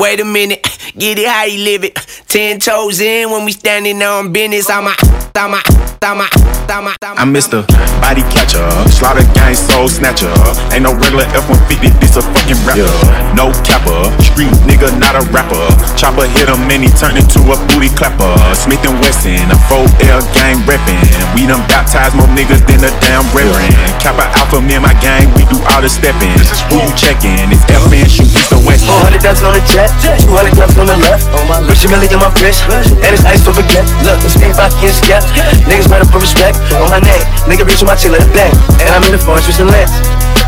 Wait a minute, get it how you live it. Ten toes in when we standing on business. I'm a, I'm a, I'm a, I'm a, I'm Mr. Body Catcher, Slaughter Gang Soul Snatcher. Ain't no regular F-150, this a fucking rapper. No capper, street nigga, not a rapper. Chopper hit him and he turned into a booty clapper. Smith and Wesson, a 4L gang reppin'. We done baptized more niggas than a damn reverend. Kappa Alpha, me and my gang, we do all the steppin'. Who you checkin'? It's F-Man, shoot East or West. 400 dozen on the jet, 200 gloves on the left. Oh, Rich Millie in my wrist, and it's ice for forget. Look, I'm staying back in step. Niggas better put respect on my name. Nigga reach my chill at the bank, and I'm in the forest with some lens.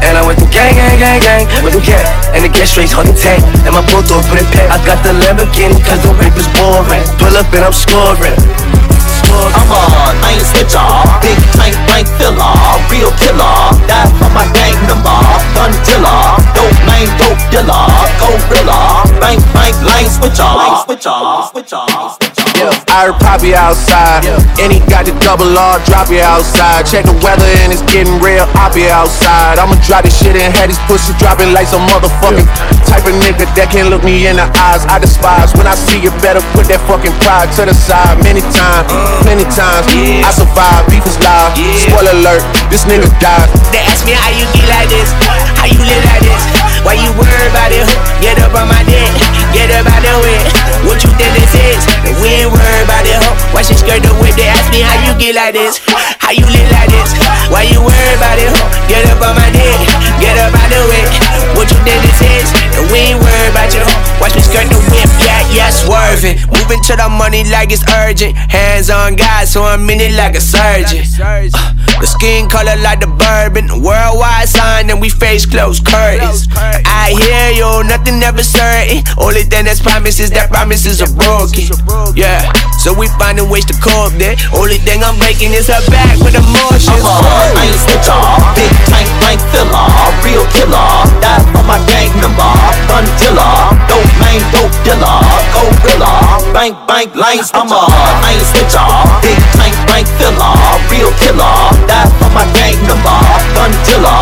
And I went through gang, gang, gang, gang, with the cat. And the gas straight hugging tank. And my bulldog put it pet. I got the Lamborghini, cause the rape is boring. Pull up and I'm scoring. I'm a lane switcher, uh, big tank blank filler, real killer. Die for my gang number, gun killer, dope lane, dope dealer, lane switcher, switcher. Yeah, I heard Poppy outside, and he got the double R, drop you outside. Check the weather and it's getting real, I'll be outside. I'ma drop this shit and have these pussy dropping like some motherfucking type of nigga that can't look me in the eyes. I despise when I see you better put that fucking pride to the side. Many times, many times, I survived, beef is live. Spoiler alert, this nigga died. They ask me how you Why she skirt the way? They ask me how you get like this, how you live like this. Why you worry about it? Get up on my dick, get up out the way. Moving to the money like it's urgent. Hands on God, so I'm in it like a surgeon. Uh, the skin color like the bourbon. Worldwide sign, and we face close curtains. I hear you, nothing ever certain. Only thing that's promised is that promises are broken. Yeah, so we finding ways to cope that. Only thing I'm breaking is her back with emotions. I'm a lane switcher, big tank blank filler, real killer. Die for my gang number, gun dealer, dope lane, dope dealer, gorilla, bank bank lane. I'm a lane switcher, big tank blank filler, real killer. Die for my gang number, gun dealer,